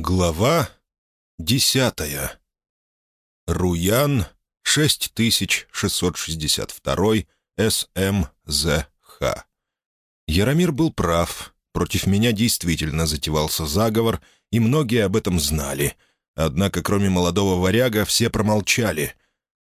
Глава десятая. Руян, 6662, СМЗХ. Яромир был прав. Против меня действительно затевался заговор, и многие об этом знали. Однако, кроме молодого варяга, все промолчали.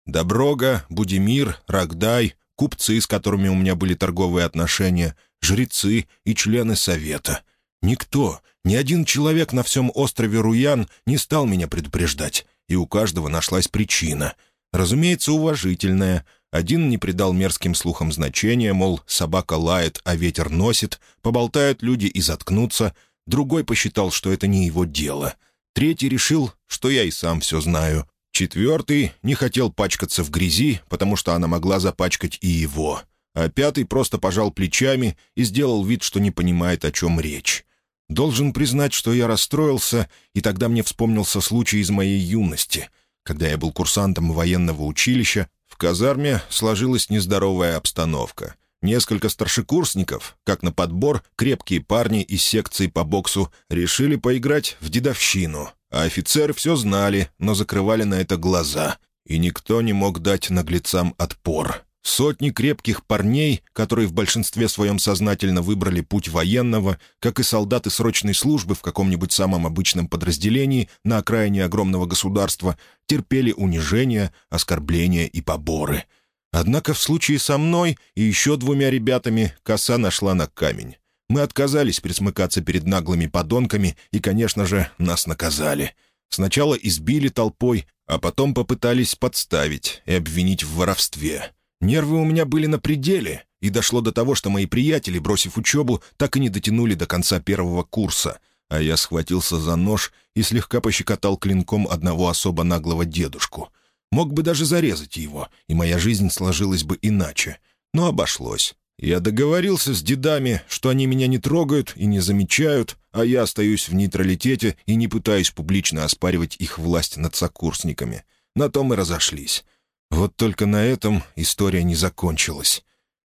Доброга, Будимир, Рогдай, купцы, с которыми у меня были торговые отношения, жрецы и члены совета. Никто, ни один человек на всем острове Руян не стал меня предупреждать, и у каждого нашлась причина. Разумеется, уважительная. Один не придал мерзким слухам значения, мол, собака лает, а ветер носит, поболтают люди и заткнутся. Другой посчитал, что это не его дело. Третий решил, что я и сам все знаю. Четвертый не хотел пачкаться в грязи, потому что она могла запачкать и его. А пятый просто пожал плечами и сделал вид, что не понимает, о чем речь. Должен признать, что я расстроился, и тогда мне вспомнился случай из моей юности. Когда я был курсантом военного училища, в казарме сложилась нездоровая обстановка. Несколько старшекурсников, как на подбор, крепкие парни из секции по боксу, решили поиграть в дедовщину. А офицеры все знали, но закрывали на это глаза. И никто не мог дать наглецам отпор. Сотни крепких парней, которые в большинстве своем сознательно выбрали путь военного, как и солдаты срочной службы в каком-нибудь самом обычном подразделении на окраине огромного государства, терпели унижения, оскорбления и поборы. Однако в случае со мной и еще двумя ребятами коса нашла на камень. Мы отказались присмыкаться перед наглыми подонками и, конечно же, нас наказали. Сначала избили толпой, а потом попытались подставить и обвинить в воровстве. Нервы у меня были на пределе, и дошло до того, что мои приятели, бросив учебу, так и не дотянули до конца первого курса, а я схватился за нож и слегка пощекотал клинком одного особо наглого дедушку. Мог бы даже зарезать его, и моя жизнь сложилась бы иначе. Но обошлось. Я договорился с дедами, что они меня не трогают и не замечают, а я остаюсь в нейтралитете и не пытаюсь публично оспаривать их власть над сокурсниками. На том и разошлись. Вот только на этом история не закончилась.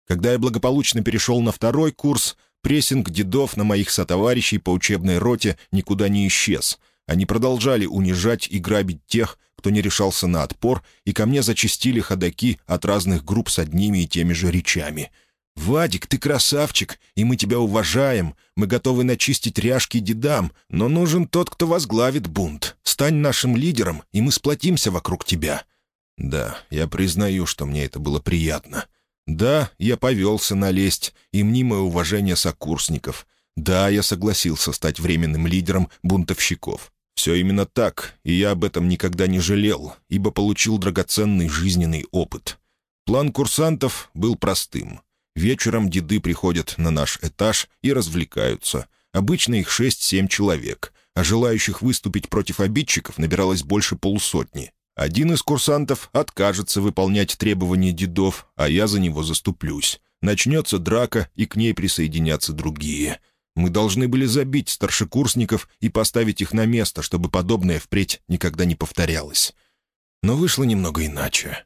Когда я благополучно перешел на второй курс, прессинг дедов на моих сотоварищей по учебной роте никуда не исчез. Они продолжали унижать и грабить тех, кто не решался на отпор, и ко мне зачастили ходаки от разных групп с одними и теми же речами. «Вадик, ты красавчик, и мы тебя уважаем. Мы готовы начистить ряжки дедам, но нужен тот, кто возглавит бунт. Стань нашим лидером, и мы сплотимся вокруг тебя. Да, я признаю, что мне это было приятно. Да, я повелся на лесть и мнимое уважение сокурсников. Да, я согласился стать временным лидером бунтовщиков. Все именно так, и я об этом никогда не жалел, ибо получил драгоценный жизненный опыт. План курсантов был простым. Вечером деды приходят на наш этаж и развлекаются. Обычно их шесть-семь человек, а желающих выступить против обидчиков набиралось больше полусотни. Один из курсантов откажется выполнять требования дедов, а я за него заступлюсь. Начнется драка, и к ней присоединятся другие. Мы должны были забить старшекурсников и поставить их на место, чтобы подобное впредь никогда не повторялось. Но вышло немного иначе.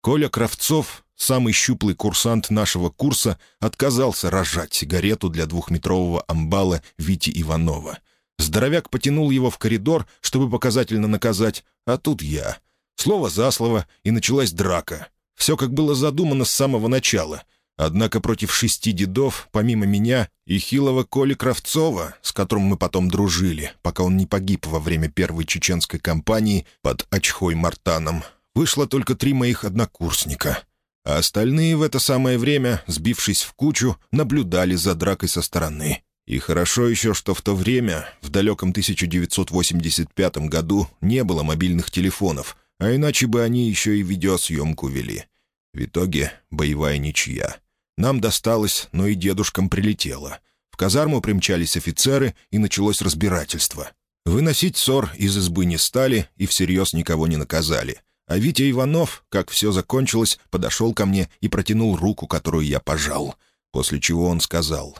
Коля Кравцов, самый щуплый курсант нашего курса, отказался разжать сигарету для двухметрового амбала Вити Иванова. Здоровяк потянул его в коридор, чтобы показательно наказать, а тут я. Слово за слово, и началась драка. Все как было задумано с самого начала. Однако против шести дедов, помимо меня и хилого Коли Кравцова, с которым мы потом дружили, пока он не погиб во время первой чеченской кампании под Очхой-Мартаном, вышло только три моих однокурсника. А остальные в это самое время, сбившись в кучу, наблюдали за дракой со стороны. И хорошо еще, что в то время, в далеком 1985 году, не было мобильных телефонов, а иначе бы они еще и видеосъемку вели. В итоге боевая ничья. Нам досталось, но и дедушкам прилетело. В казарму примчались офицеры, и началось разбирательство. Выносить ссор из избы не стали и всерьез никого не наказали. А Витя Иванов, как все закончилось, подошел ко мне и протянул руку, которую я пожал. После чего он сказал,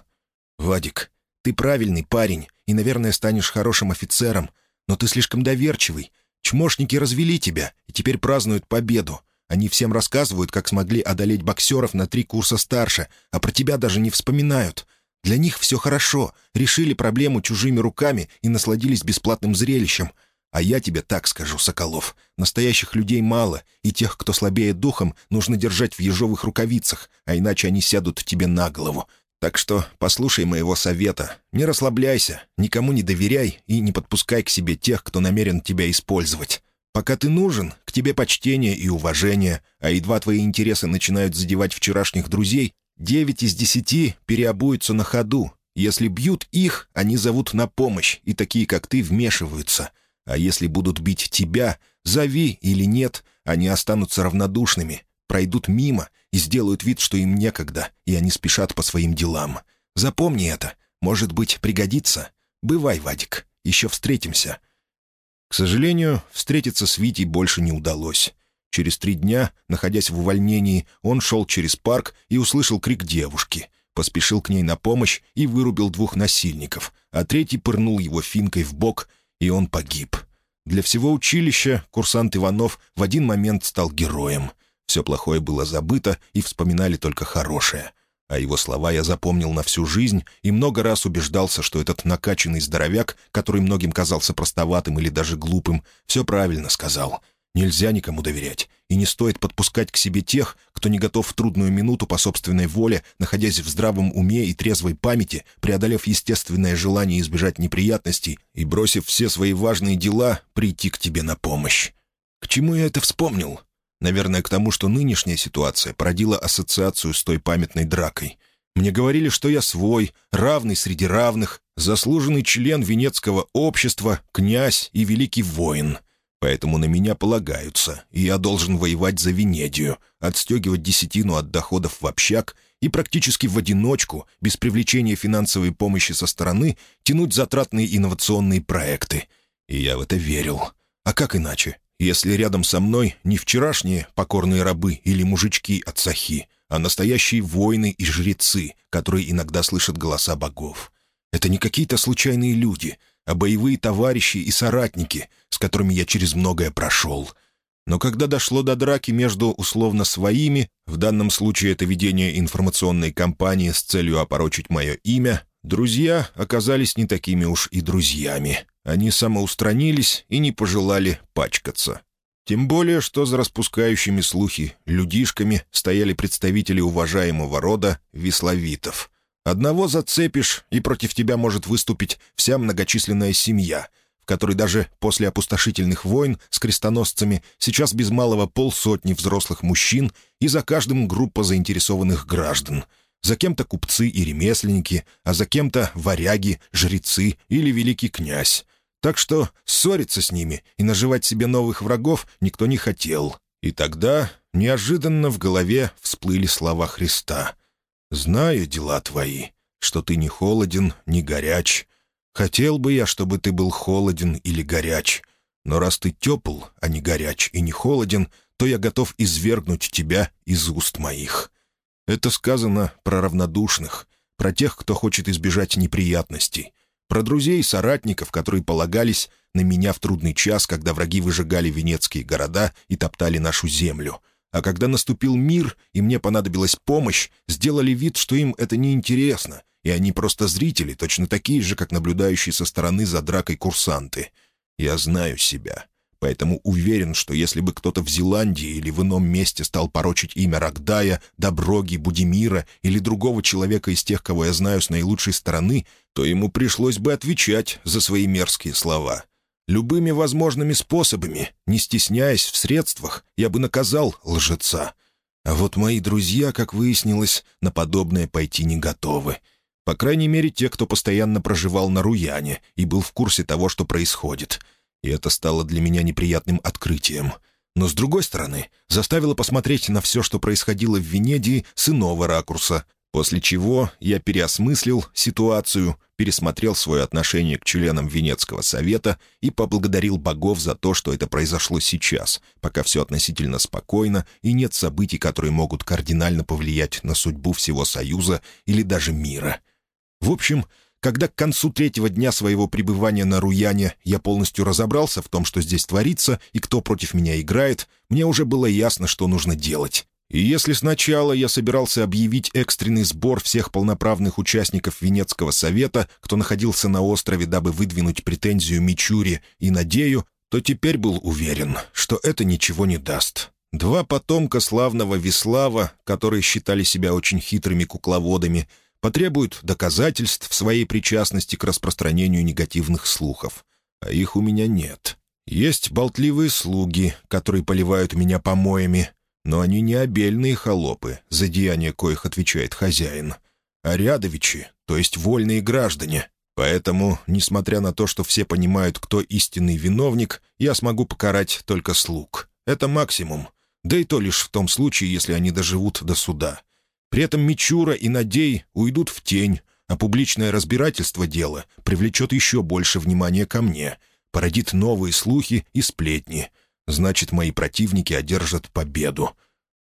«Вадик, ты правильный парень и, наверное, станешь хорошим офицером, но ты слишком доверчивый. Чмошники развели тебя и теперь празднуют победу. Они всем рассказывают, как смогли одолеть боксеров на три курса старше, а про тебя даже не вспоминают. Для них все хорошо, решили проблему чужими руками и насладились бесплатным зрелищем. А я тебе так скажу, Соколов, настоящих людей мало, и тех, кто слабее духом, нужно держать в ежовых рукавицах, а иначе они сядут тебе на голову. Так что послушай моего совета. Не расслабляйся, никому не доверяй и не подпускай к себе тех, кто намерен тебя использовать. Пока ты нужен, к тебе почтение и уважение, а едва твои интересы начинают задевать вчерашних друзей, девять из десяти переобуются на ходу. Если бьют их, они зовут на помощь, и такие, как ты, вмешиваются. А если будут бить тебя, зови или нет, они останутся равнодушными, пройдут мимо и сделают вид, что им некогда, и они спешат по своим делам. Запомни это. Может быть, пригодится. Бывай, Вадик. Еще встретимся. К сожалению, встретиться с Витей больше не удалось. Через три дня, находясь в увольнении, он шел через парк и услышал крик девушки. Поспешил к ней на помощь и вырубил двух насильников, а третий пырнул его финкой в бок, и он погиб. Для всего училища курсант Иванов в один момент стал героем. Все плохое было забыто, и вспоминали только хорошее. А его слова я запомнил на всю жизнь и много раз убеждался, что этот накачанный здоровяк, который многим казался простоватым или даже глупым, все правильно сказал. Нельзя никому доверять, и не стоит подпускать к себе тех, кто не готов в трудную минуту по собственной воле, находясь в здравом уме и трезвой памяти, преодолев естественное желание избежать неприятностей и бросив все свои важные дела, прийти к тебе на помощь. К чему я это вспомнил? Наверное, к тому, что нынешняя ситуация породила ассоциацию с той памятной дракой. Мне говорили, что я свой, равный среди равных, заслуженный член Венецкого общества, князь и великий воин. Поэтому на меня полагаются, и я должен воевать за Венедию, отстегивать десятину от доходов в общак и практически в одиночку, без привлечения финансовой помощи со стороны, тянуть затратные инновационные проекты. И я в это верил. А как иначе? Если рядом со мной не вчерашние покорные рабы или мужички от сахи, а настоящие воины и жрецы, которые иногда слышат голоса богов. Это не какие-то случайные люди, а боевые товарищи и соратники, с которыми я через многое прошел. Но когда дошло до драки между условно своими, в данном случае это ведение информационной кампании с целью опорочить мое имя, друзья оказались не такими уж и друзьями. Они самоустранились и не пожелали пачкаться. Тем более, что за распускающими слухи людишками стояли представители уважаемого рода весловитов. Одного зацепишь, и против тебя может выступить вся многочисленная семья, в которой даже после опустошительных войн с крестоносцами сейчас без малого полсотни взрослых мужчин и за каждым группа заинтересованных граждан — за кем-то купцы и ремесленники, а за кем-то варяги, жрецы или великий князь. Так что ссориться с ними и наживать себе новых врагов никто не хотел. И тогда неожиданно в голове всплыли слова Христа. «Знаю дела твои, что ты не холоден, не горяч. Хотел бы я, чтобы ты был холоден или горяч. Но раз ты тепл, а не горяч и не холоден, то я готов извергнуть тебя из уст моих». Это сказано про равнодушных, про тех, кто хочет избежать неприятностей, про друзей и соратников, которые полагались на меня в трудный час, когда враги выжигали венецкие города и топтали нашу землю. А когда наступил мир, и мне понадобилась помощь, сделали вид, что им это неинтересно, и они просто зрители, точно такие же, как наблюдающие со стороны за дракой курсанты. Я знаю себя. Поэтому уверен, что если бы кто-то в Зеландии или в ином месте стал порочить имя Рогдая, Доброги, Будимира или другого человека из тех, кого я знаю с наилучшей стороны, то ему пришлось бы отвечать за свои мерзкие слова. Любыми возможными способами, не стесняясь в средствах, я бы наказал лжеца. А вот мои друзья, как выяснилось, на подобное пойти не готовы. По крайней мере, те, кто постоянно проживал на Руяне и был в курсе того, что происходит — и это стало для меня неприятным открытием. Но, с другой стороны, заставило посмотреть на все, что происходило в Венедии, с иного ракурса, после чего я переосмыслил ситуацию, пересмотрел свое отношение к членам Венецкого совета и поблагодарил богов за то, что это произошло сейчас, пока все относительно спокойно и нет событий, которые могут кардинально повлиять на судьбу всего Союза или даже мира. В общем, когда к концу третьего дня своего пребывания на Руяне я полностью разобрался в том, что здесь творится и кто против меня играет, мне уже было ясно, что нужно делать. И если сначала я собирался объявить экстренный сбор всех полноправных участников Венецкого совета, кто находился на острове, дабы выдвинуть претензию Мичуре и Надею, то теперь был уверен, что это ничего не даст. Два потомка славного Веслава, которые считали себя очень хитрыми кукловодами, потребуют доказательств своей причастности к распространению негативных слухов. А их у меня нет. Есть болтливые слуги, которые поливают меня помоями, но они не обельные холопы, за деяние коих отвечает хозяин, а рядовичи, то есть вольные граждане. Поэтому, несмотря на то, что все понимают, кто истинный виновник, я смогу покарать только слуг. Это максимум. Да и то лишь в том случае, если они доживут до суда. При этом Мичура и Надей уйдут в тень, а публичное разбирательство дела привлечет еще больше внимания ко мне, породит новые слухи и сплетни — Значит, мои противники одержат победу.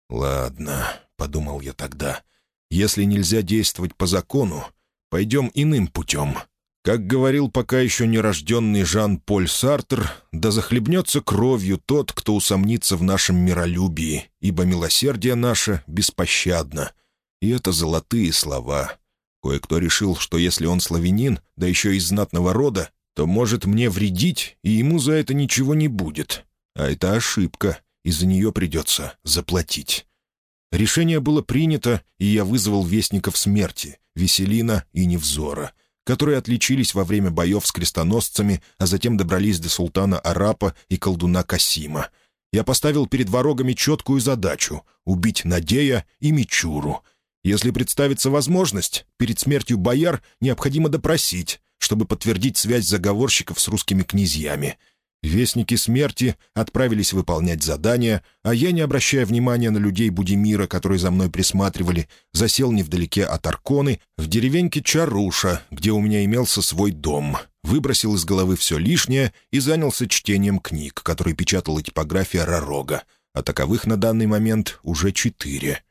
«Ладно», — подумал я тогда, — «если нельзя действовать по закону, пойдем иным путем». Как говорил пока еще нерожденный Жан-Поль Сартер, да захлебнется кровью тот, кто усомнится в нашем миролюбии, ибо милосердие наше беспощадно. И это золотые слова. Кое-кто решил, что если он славянин, да еще из знатного рода, то может мне вредить, и ему за это ничего не будет. А это ошибка, и за нее придется заплатить. Решение было принято, и я вызвал вестников смерти, Веселина и Невзора, которые отличились во время боев с крестоносцами, а затем добрались до султана Арапа и колдуна Касима. Я поставил перед ворогами четкую задачу — убить Надея и Мичуру. Если представится возможность, перед смертью бояр необходимо допросить, чтобы подтвердить связь заговорщиков с русскими князьями — Вестники смерти отправились выполнять задания, а я, не обращая внимания на людей Будимира, которые за мной присматривали, засел невдалеке от Арконы, в деревеньке Чаруша, где у меня имелся свой дом, выбросил из головы все лишнее и занялся чтением книг, которые печатала типография Ророга, а таковых на данный момент уже четыре.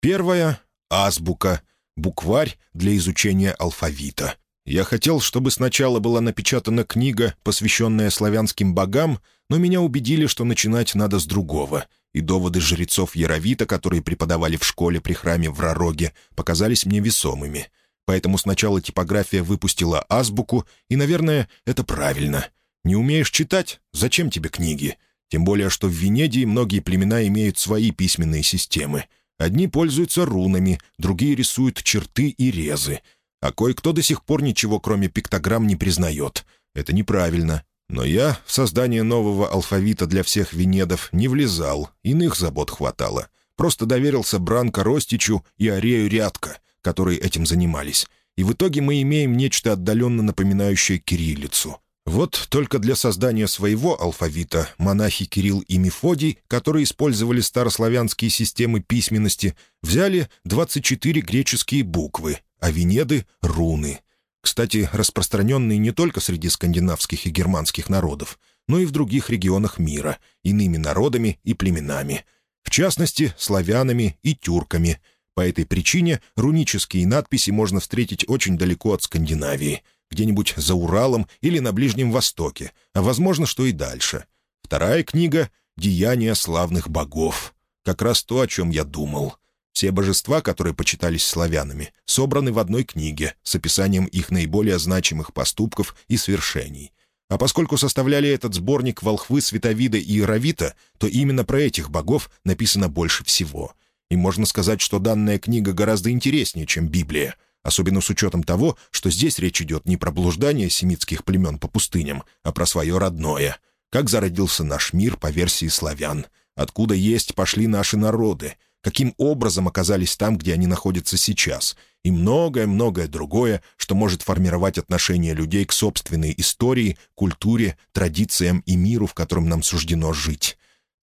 Первая — азбука, букварь для изучения алфавита — я хотел, чтобы сначала была напечатана книга, посвященная славянским богам, но меня убедили, что начинать надо с другого, и доводы жрецов Яровита, которые преподавали в школе при храме в Ророге, показались мне весомыми. Поэтому сначала типография выпустила азбуку, и, наверное, это правильно. Не умеешь читать? Зачем тебе книги? Тем более, что в Венедии многие племена имеют свои письменные системы. Одни пользуются рунами, другие рисуют черты и резы — а кое-кто до сих пор ничего, кроме пиктограмм, не признает. Это неправильно. Но я в создание нового алфавита для всех венедов не влезал, иных забот хватало. Просто доверился Бранко Ростичу и Арею Рядко, которые этим занимались. И в итоге мы имеем нечто отдаленно напоминающее кириллицу. Вот только для создания своего алфавита монахи Кирилл и Мефодий, которые использовали старославянские системы письменности, взяли 24 греческие буквы а Венеды — руны. Кстати, распространенные не только среди скандинавских и германских народов, но и в других регионах мира, иными народами и племенами. В частности, славянами и тюрками. По этой причине рунические надписи можно встретить очень далеко от Скандинавии, где-нибудь за Уралом или на Ближнем Востоке, а возможно, что и дальше. Вторая книга — «Деяния славных богов». Как раз то, о чем я думал — все божества, которые почитались славянами, собраны в одной книге с описанием их наиболее значимых поступков и свершений. А поскольку составляли этот сборник волхвы Световида и Иеровита, то именно про этих богов написано больше всего. И можно сказать, что данная книга гораздо интереснее, чем Библия, особенно с учетом того, что здесь речь идет не про блуждание семитских племен по пустыням, а про свое родное. Как зародился наш мир по версии славян. Откуда есть пошли наши народы — каким образом оказались там, где они находятся сейчас, и многое-многое другое, что может формировать отношение людей к собственной истории, культуре, традициям и миру, в котором нам суждено жить.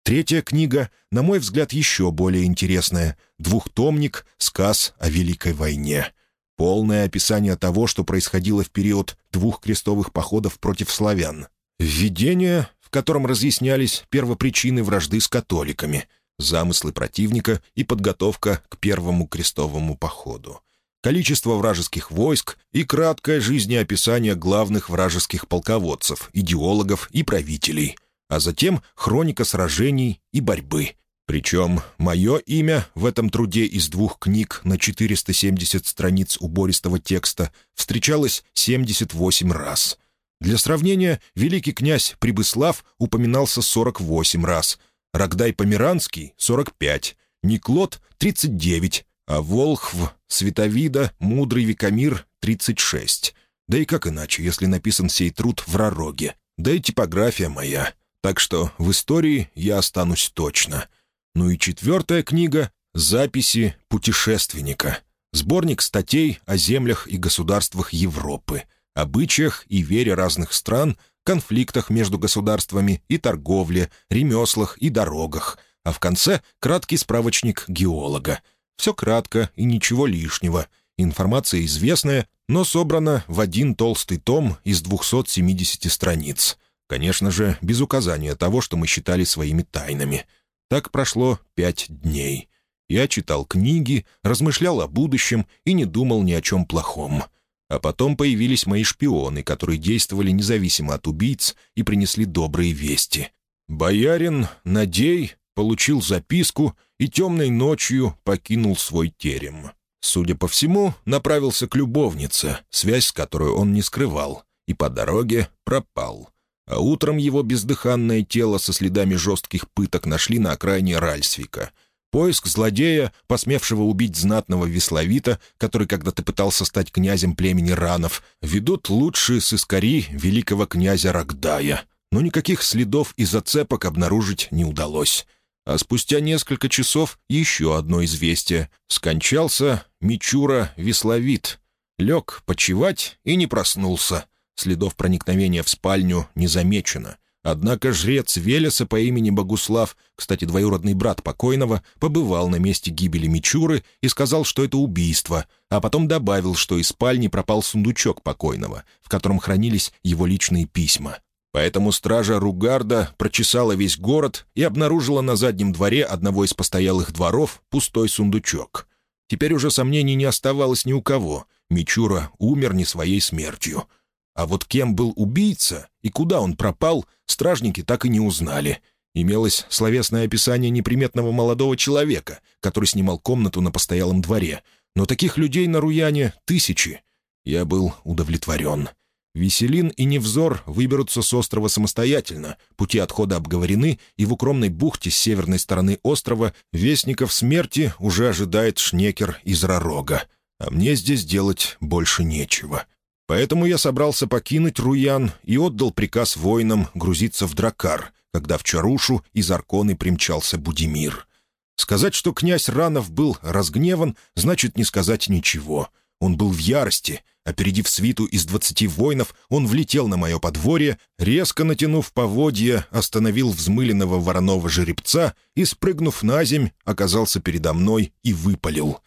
Третья книга, на мой взгляд, еще более интересная — двухтомник «Сказ о Великой войне». Полное описание того, что происходило в период двух крестовых походов против славян. Введение, в котором разъяснялись первопричины вражды с католиками — замыслы противника и подготовка к первому крестовому походу. Количество вражеских войск и краткое жизнеописание главных вражеских полководцев, идеологов и правителей, а затем хроника сражений и борьбы. Причем мое имя в этом труде из двух книг на 470 страниц убористого текста встречалось 78 раз. Для сравнения, великий князь Прибыслав упоминался 48 раз, Рогдай Померанский — 45, Никлот — 39, а Волхв, Световида, Мудрый Викамир — 36. Да и как иначе, если написан сей труд в Ророге? Да и типография моя. Так что в истории я останусь точно. Ну и четвертая книга — «Записи путешественника». Сборник статей о землях и государствах Европы, обычаях и вере разных стран, конфликтах между государствами и торговле, ремеслах и дорогах, а в конце — краткий справочник геолога. Все кратко и ничего лишнего. Информация известная, но собрана в один толстый том из 270 страниц. Конечно же, без указания того, что мы считали своими тайнами — так прошло пять дней. Я читал книги, размышлял о будущем и не думал ни о чем плохом. А потом появились мои шпионы, которые действовали независимо от убийц и принесли добрые вести. Боярин, Надей, получил записку и темной ночью покинул свой терем. Судя по всему, направился к любовнице, связь с которой он не скрывал, и по дороге пропал а утром его бездыханное тело со следами жестких пыток нашли на окраине Ральсвика. Поиск злодея, посмевшего убить знатного Весловита, который когда-то пытался стать князем племени Ранов, ведут лучшие сыскари великого князя Рогдая. Но никаких следов и зацепок обнаружить не удалось. А спустя несколько часов еще одно известие. Скончался Мичура Весловит. Лег почевать и не проснулся. Следов проникновения в спальню не замечено. Однако жрец Велеса по имени Богуслав, кстати, двоюродный брат покойного, побывал на месте гибели Мичуры и сказал, что это убийство, а потом добавил, что из спальни пропал сундучок покойного, в котором хранились его личные письма. Поэтому стража Ругарда прочесала весь город и обнаружила на заднем дворе одного из постоялых дворов пустой сундучок. Теперь уже сомнений не оставалось ни у кого. Мичура умер не своей смертью — а вот кем был убийца и куда он пропал, стражники так и не узнали. Имелось словесное описание неприметного молодого человека, который снимал комнату на постоялом дворе. Но таких людей на Руяне тысячи. Я был удовлетворен. Веселин и Невзор выберутся с острова самостоятельно, пути отхода обговорены, и в укромной бухте с северной стороны острова Вестников Смерти уже ожидает Шнекер из Ророга. А мне здесь делать больше нечего. Поэтому я собрался покинуть Руян и отдал приказ воинам грузиться в Дракар, когда в Чарушу из Арконы примчался Будимир. Сказать, что князь Ранов был разгневан, значит не сказать ничего. Он был в ярости. Опередив свиту из двадцати воинов, он влетел на мое подворье, резко натянув поводья, остановил взмыленного вороного жеребца и, спрыгнув на земь, оказался передо мной и выпалил.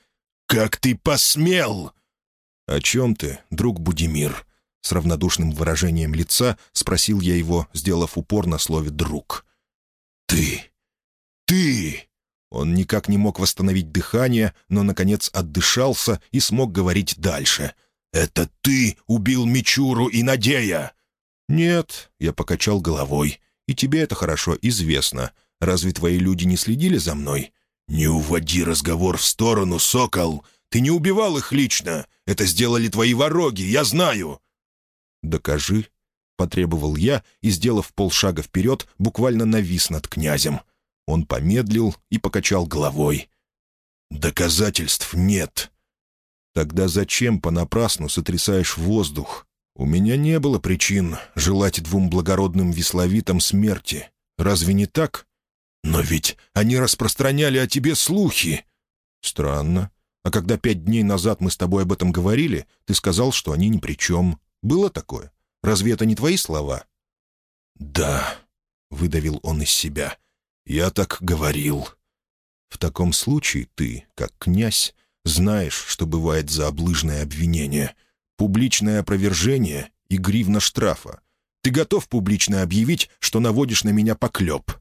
«Как ты посмел!» «О чем ты, друг Будимир?» С равнодушным выражением лица спросил я его, сделав упор на слове «друг». «Ты! Ты!» Он никак не мог восстановить дыхание, но, наконец, отдышался и смог говорить дальше. «Это ты убил Мичуру и Надея!» «Нет», — я покачал головой, — «и тебе это хорошо известно. Разве твои люди не следили за мной?» «Не уводи разговор в сторону, сокол! Ты не убивал их лично. Это сделали твои вороги, я знаю». «Докажи», — потребовал я и, сделав полшага вперед, буквально навис над князем. Он помедлил и покачал головой. «Доказательств нет». «Тогда зачем понапрасну сотрясаешь воздух? У меня не было причин желать двум благородным весловитам смерти. Разве не так? Но ведь они распространяли о тебе слухи». «Странно. А когда пять дней назад мы с тобой об этом говорили, ты сказал, что они ни при чем. Было такое? Разве это не твои слова?» «Да», — выдавил он из себя, — «я так говорил». «В таком случае ты, как князь, знаешь, что бывает за облыжное обвинение, публичное опровержение и гривна штрафа. Ты готов публично объявить, что наводишь на меня поклеп?»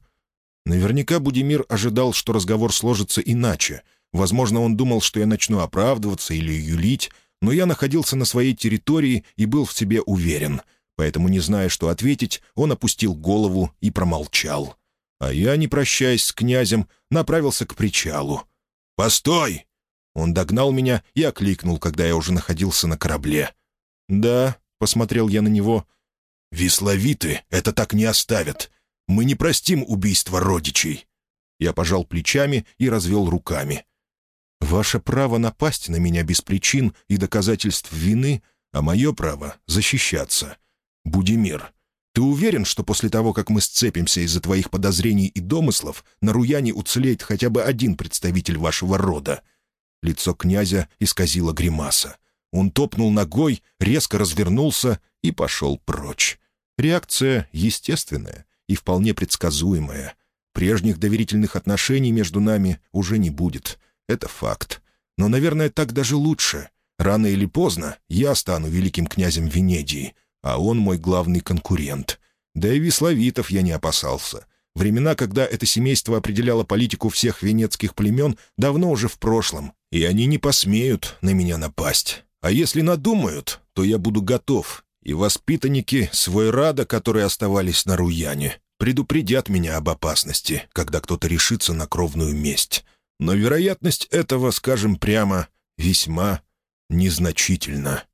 Наверняка Будимир ожидал, что разговор сложится иначе — Возможно, он думал, что я начну оправдываться или юлить, но я находился на своей территории и был в себе уверен. Поэтому, не зная, что ответить, он опустил голову и промолчал. А я, не прощаясь с князем, направился к причалу. «Постой!» Он догнал меня и окликнул, когда я уже находился на корабле. «Да», — посмотрел я на него. «Весловиты это так не оставят. Мы не простим убийства родичей». Я пожал плечами и развел руками. «Ваше право напасть на меня без причин и доказательств вины, а мое право — защищаться. Будимир, ты уверен, что после того, как мы сцепимся из-за твоих подозрений и домыслов, на Руяне уцелеет хотя бы один представитель вашего рода?» Лицо князя исказило гримаса. Он топнул ногой, резко развернулся и пошел прочь. Реакция естественная и вполне предсказуемая. Прежних доверительных отношений между нами уже не будет. Это факт. Но, наверное, так даже лучше. Рано или поздно я стану великим князем Венедии, а он мой главный конкурент. Да и Весловитов я не опасался. Времена, когда это семейство определяло политику всех венецких племен, давно уже в прошлом, и они не посмеют на меня напасть. А если надумают, то я буду готов, и воспитанники свой рада, которые оставались на Руяне, предупредят меня об опасности, когда кто-то решится на кровную месть. Но вероятность этого, скажем прямо, весьма незначительна.